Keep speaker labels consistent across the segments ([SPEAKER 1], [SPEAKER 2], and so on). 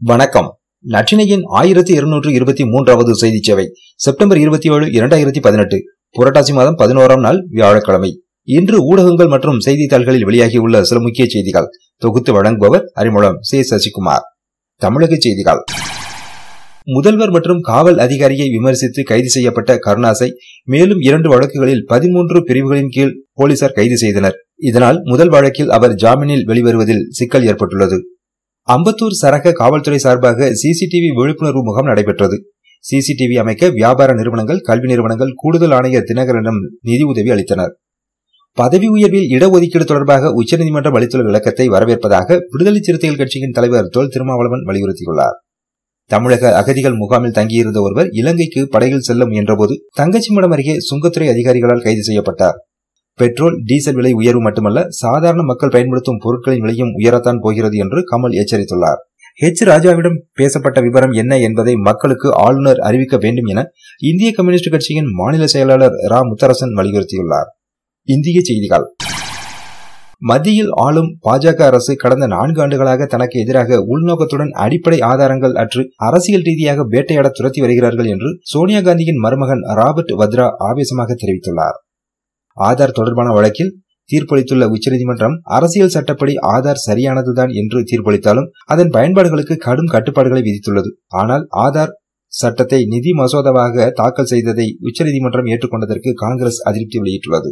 [SPEAKER 1] வணக்கம். நற்றினையின் ஆயிரத்தி இருநூற்று இருபத்தி மூன்றாவது செய்தி சேவை செப்டம்பர் இருபத்தி ஏழு இரண்டாயிரத்தி பதினெட்டு புரட்டாசி மாதம் பதினோராம் நாள் வியாழக்கிழமை. இன்று ஊடகங்கள் மற்றும் செய்தித்தாள்களில் வெளியாகியுள்ள சில முக்கிய செய்திகள். தொகுத்து வழங்குபவர் அறிமுகம் சே. சசிகுமார். தமிழக செய்திகள். முதல்வர் மற்றும் காவல் அதிகாரியை விமர்சித்து கைது செய்யப்பட்ட கருணாசை மேலும் இரண்டு வழக்குகளில் பதிமூன்று பிரிவுகளின் கீழ் போலீசார் கைது செய்தனர். இதனால் முதல் வழக்கில் அவர் ஜாமீனில் வெளிவருவதில் சிக்கல் ஏற்பட்டுள்ளது. அம்பத்தூர் சரக காவல்துறை சார்பாக சிசிடிவி விழிப்புணர்வு முகாம் நடைபெற்றது. சிசிடிவி அமைக்க வியாபார நிறுவனங்கள் கல்வி நிறுவனங்கள் கூடுதல் ஆணையர் தினகரனிடம் நிதி உதவி அளித்தனர். பதவி உயர்வில் இடஒதுக்கீடு தொடர்பாக உச்சநீதிமன்றம் அளித்துள்ள விளக்கத்தை வரவேற்பதாக விடுதலை சிறுத்தைகள் கட்சியின் தலைவர் தொல் திருமாவளவன் வலியுறுத்தியுள்ளார். தமிழக அகதிகள் முகாமில் தங்கியிருந்த ஒருவர் இலங்கைக்கு படையில் செல்ல முயன்றபோது தங்கச்சிமடம் அருகே சுங்கத்துறை அதிகாரிகளால் கைது செய்யப்பட்டார். பெட்ரோல் டீசல் விலை உயர்வு மட்டுமல்ல சாதாரண மக்கள் பயன்படுத்தும் பொருட்களின் விலையும் உயரத்தான் போகிறது என்று கமல் எச்சரித்துள்ளார். ஹெச் ராஜாவிடம் பேசப்பட்ட விவரம் என்ன என்பதை மக்களுக்கு ஆளுநர் அறிவிக்க வேண்டும் என இந்திய கம்யூனிஸ்ட் கட்சியின் மாநில செயலாளர் ரா. முத்தரசன் வலியுறுத்தியுள்ளார். இந்திய செய்திகள். மத்தியில் ஆளும் பாஜக அரசு கடந்த நான்கு ஆண்டுகளாக தனக்கு எதிராக உள்நோக்கத்துடன் அடிப்படை ஆதாரங்கள் அற்று அரசியல் ரீதியாக வேட்டையாட துரத்தி வருகிறார்கள் என்று சோனியா காந்தியின் மருமகன் ராபர்ட் வத்ரா ஆவேசமாக தெரிவித்துள்ளார். ஆதார் தொடர்பான வழக்கில் தீர்ப்பளித்துள்ள உச்சநீதிமன்றம் அரசியல் சட்டப்படி ஆதார் சரியானதுதான் என்று தீர்ப்பளித்தாலும் அதன் பயன்பாடுகளுக்கு கடும் கட்டுப்பாடுகளை விதித்துள்ளது. ஆனால் ஆதார் சட்டத்தை நிதி மசோதாவாக தாக்கல் செய்ததை உச்சநீதிமன்றம் ஏற்றுக்கொண்டதற்கு காங்கிரஸ் அதிருப்தி வெளியிட்டுள்ளது.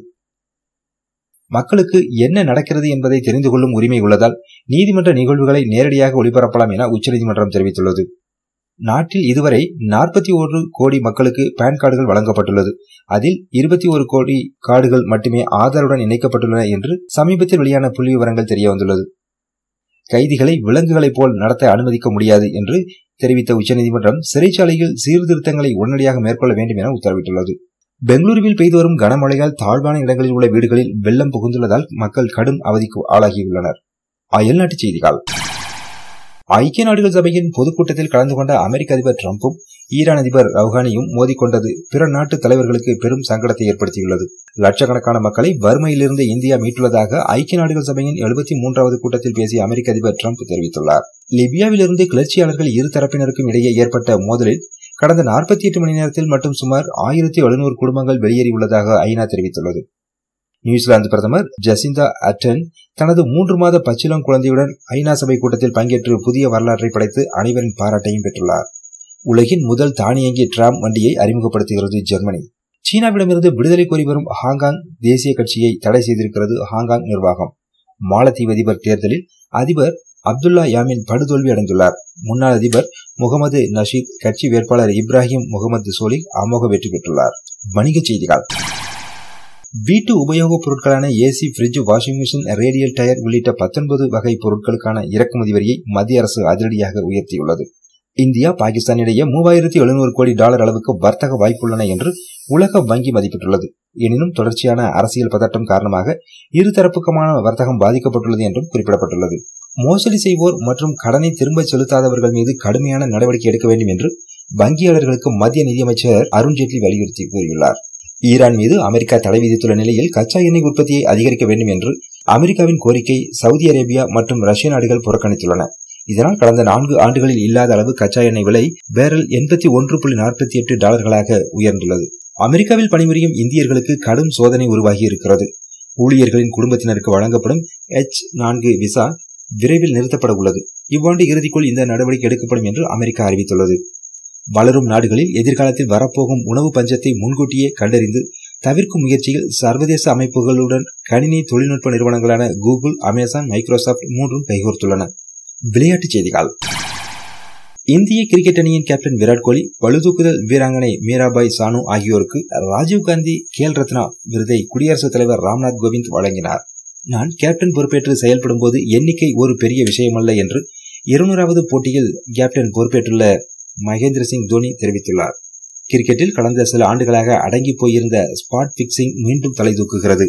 [SPEAKER 1] மக்களுக்கு என்ன நடக்கிறது என்பதை தெரிந்து கொள்ளும் உரிமை உள்ளதால் நீதிமன்ற நிகழ்வுகளை நேரடியாக ஒளிபரப்பலாம் என உச்சநீதிமன்றம் தெரிவித்துள்ளது. நாட்டில் இதுவரை நாற்பத்தி ஒரு கோடி மக்களுக்கு பான் கார்டுகள் வழங்கப்பட்டுள்ளது. அதில் இருபத்தி ஒரு கோடி கார்டுகள் மட்டுமே ஆதாருடன் இணைக்கப்பட்டுள்ளன என்று சமீபத்தில் வெளியான புள்ளி விவரங்கள் தெரியவந்துள்ளது கைதிகளை விலங்குகளைப் போல் நடத்த அனுமதிக்க முடியாது என்று தெரிவித்த உச்சநீதிமன்றம் சிறைச்சாலையில் சீர்திருத்தங்களை உடனடியாக மேற்கொள்ள வேண்டும் என உத்தரவிட்டுள்ளது. பெங்களூருவில் பெய்து வரும் கனமழையால் தாழ்வான இடங்களில் உள்ள வீடுகளில் வெள்ளம் புகுந்துள்ளதால் மக்கள் கடும் அவதிக்கு ஆளாகியுள்ளனர். அயல்நாட்டுச் செய்திகள். ஐக்கிய நாடுகள் சபையின் பொதுக்கூட்டத்தில் கலந்து கொண்ட அமெரிக்க அதிபர் டிரம்பும் ஈரான் அதிபர் ரவுஹானியும் மோதிக்கொண்டது பிற நாட்டு தலைவர்களுக்கு பெரும் சங்கடத்தை ஏற்படுத்தியுள்ளது. லட்சக்கணக்கான மக்களை வறுமையிலிருந்து இந்தியா மீட்டுள்ளதாக ஐக்கிய நாடுகள் சபையின் எழுபத்தி மூன்றாவது கூட்டத்தில் பேசிய அமெரிக்க அதிபர் டிரம்ப் தெரிவித்துள்ளார். லிபியாவிலிருந்து கிளர்ச்சியாளர்கள் இரு தரப்பினருக்கும் இடையே ஏற்பட்ட மோதலில் கடந்த நாற்பத்தி எட்டு மணி நேரத்தில் மட்டும் சுமார் ஆயிரத்தி எழுநூறு குடும்பங்கள் வெளியேறியுள்ளதாக ஐநா தெரிவித்துள்ளது. நியூசிலாந்து பிரதமர் ஜசிந்தா அட்டன் தனது மூன்று மாத பச்சிலம் குழந்தையுடன் ஐநா சபை கூட்டத்தில் பங்கேற்று புதிய வரலாற்றை படைத்து அனைவரின் பாராட்டையும் பெற்றுள்ளார். உலகின் முதல் தானியங்கி டிராம் வண்டியை அறிமுகப்படுத்துகிறது ஜெர்மனி. சீனாவிடமிருந்து விடுதலை கோரி வரும் ஹாங்காங் தேசிய கட்சியை தடை செய்திருக்கிறது ஹாங்காங் நிர்வாகம். மாலத்தீவு அதிபர் தேர்தலில் அதிபர் அப்துல்லா யாமின் படுதோல்வி அடைந்துள்ளார். முன்னாள் அதிபர் முகமது நஷீத் கட்சி வேட்பாளர் இப்ராஹிம் முகமது சோலிக் அமோக வெற்றி பெற்றுள்ளார். வணிகச் செய்திகள். வீட்டு உபயோகப் பொருட்களான AC fridge washing machine radial tyre உள்ளிட்ட பத்தொன்பது வகை பொருட்களுக்கான இறக்குமதி வரியை மத்திய அரசு அதிரடியாக உயர்த்தியுள்ளது. இந்தியா பாகிஸ்தானிடையே மூவாயிரத்தி எழுநூறு கோடி டாலர் அளவுக்கு வர்த்தக வாய்ப்புள்ளன என்று உலக வங்கி மதிப்பிட்டுள்ளது. எனினும் தொடர்ச்சியான அரசியல் பதட்டம் காரணமாக இருதரப்புக்குமான வர்த்தகம் பாதிக்கப்பட்டுள்ளது என்றும் குறிப்பிடப்பட்டுள்ளது. மோசடி செய்வோர் மற்றும் கடனை திரும்ப செலுத்தாதவர்கள் மீது கடுமையான நடவடிக்கை எடுக்க வேண்டும் என்று வங்கியாளர்களுக்கு மத்திய நிதியமைச்சர் அருண்ஜேட்லி வலியுறுத்தி கூறியுள்ளார். ஈரான் மீது அமெரிக்கா தடை விதித்துள்ள நிலையில் கச்சா எண்ணெய் உற்பத்தியை அதிகரிக்க வேண்டும் என்று அமெரிக்காவின் கோரிக்கை சவுதி அரேபியா மற்றும் ரஷ்ய நாடுகள் புறக்கணித்துள்ளன. இதனால் கடந்த நான்கு ஆண்டுகளில் இல்லாத அளவு கச்சா எண்ணெய் விலை பேரல் எண்பத்தி ஒன்று புள்ளி நாற்பத்தி எட்டு டாலர்களாக உயர்ந்துள்ளது. அமெரிக்காவில் பணிபுரியும் இந்தியர்களுக்கு கடும் சோதனை உருவாகி இருக்கிறது. ஊழியர்களின் குடும்பத்தினருக்கு வழங்கப்படும் எச் நான்கு விசா விரைவில் நிறுத்தப்பட உள்ளது. இவ்வாண்டு இறுதிக்குள் இந்த நடவடிக்கை எடுக்கப்படும் என்று அமெரிக்கா அறிவித்துள்ளது. வளரும் நாடுகளில் எதிர்காலத்தில் வரப்போகும் உணவு பஞ்சத்தை முன்கூட்டியே கண்டறிந்து தவிர்க்கும் முயற்சியில் சர்வதேச அமைப்புகளுடன் கணினி தொழில்நுட்ப நிறுவனங்களான கூகுள் அமேசான் மைக்ரோசாப்ட் மூன்றும் கைகோர்த்துள்ளன. விளையாட்டுச் செய்திகள். இந்திய கிரிக்கெட் அணியின் கேப்டன் விராட் கோலி பழுதூக்குதல் வீராங்கனை மீராபாய் சானு ஆகியோருக்கு ராஜீவ்காந்தி கேல் ரத்னா விருதை குடியரசுத் தலைவர் ராம்நாத் கோவிந்த் வழங்கினார். நான் கேப்டன் பொறுப்பேற்று செயல்படும் போது எண்ணிக்கை ஒரு பெரிய விஷயமல்ல என்று இருநூறாவது போட்டியில் கேப்டன் பொறுப்பேற்றுள்ள மகேந்திர சிங் தோனி தெரிவித்துள்ளார். கிரிக்கெட்டில் கடந்த சில ஆண்டுகளாக அடங்கி போயிருந்த ஸ்பாட் பிக்சிங் மீண்டும் தலை தூக்குகிறது.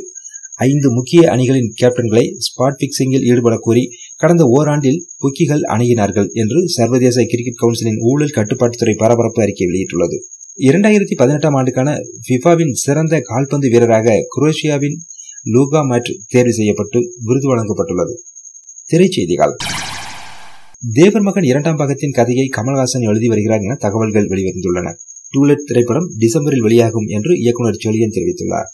[SPEAKER 1] ஐந்து முக்கிய அணிகளின் கேப்டன்களை ஸ்பாட் பிக்சிங்கில் ஈடுபட கோரி கடந்த ஓராண்டில் புக்கிகள் அணுகினார்கள் என்று சர்வதேச கிரிக்கெட் கவுன்சிலின் ஊழல் கட்டுப்பாட்டுத்துறை பரபரப்பு அறிக்கை வெளியிட்டுள்ளது. இரண்டாயிரத்தி பதினெட்டாம் ஆண்டுக்கான பிஃபாவின் சிறந்த கால்பந்து வீரராக குரோஷியாவின் லூகா மேட் தேர்வு செய்யப்பட்டு விருது வழங்கப்பட்டுள்ளது. திரைச்செய்திகள் தேவர் மகன் இரண்டாம் பாகத்தின் கதையை கமல்ஹாசன் எழுதி வருகிறார் என தகவல்கள் வெளிவந்துள்ளன. டூலெட் திரைப்படம் டிசம்பரில் வெளியாகும் என்று இயக்குநர் செழியன் தெரிவித்துள்ளார்.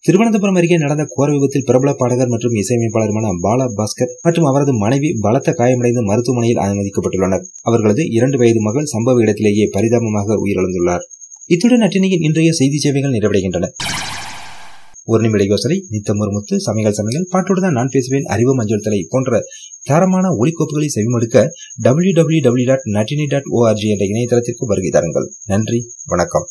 [SPEAKER 1] திருவனந்தபுரம் அருகே நடந்த கோர விபத்தில் பிரபல பாடகர் மற்றும் இசையமைப்பாளருமான பாலா பாஸ்கர் மற்றும் அவரது மனைவி பலத்த காயமடைந்து மருத்துவமனையில் அனுமதிக்கப்பட்டுள்ளனர். அவர்களது இரண்டு வயது மகள் சம்பவ இடத்திலேயே பரிதாபமாக உயிரிழந்துள்ளார். இத்துடன் அட்டினியின் இன்றைய செய்தி சேவைகள் நிறைவடைகின்றன. ஒரு நிமிட யோசனை நித்தம் ஒரு முத்து சமையல் சமையல் பாட்டோடு நான் பேசுவேன். அறிவு மஞ்சள் தலை போன்ற தரமான ஒலிக்கோப்புகளை செவிமடுக்க டபிள்யூ டபிள்யூ டபிள்யூ டாட் நட்டினி டாட் ஓஆர்ஜி என்ற இணையதளத்திற்கு வருகை தாருங்கள். நன்றி வணக்கம்.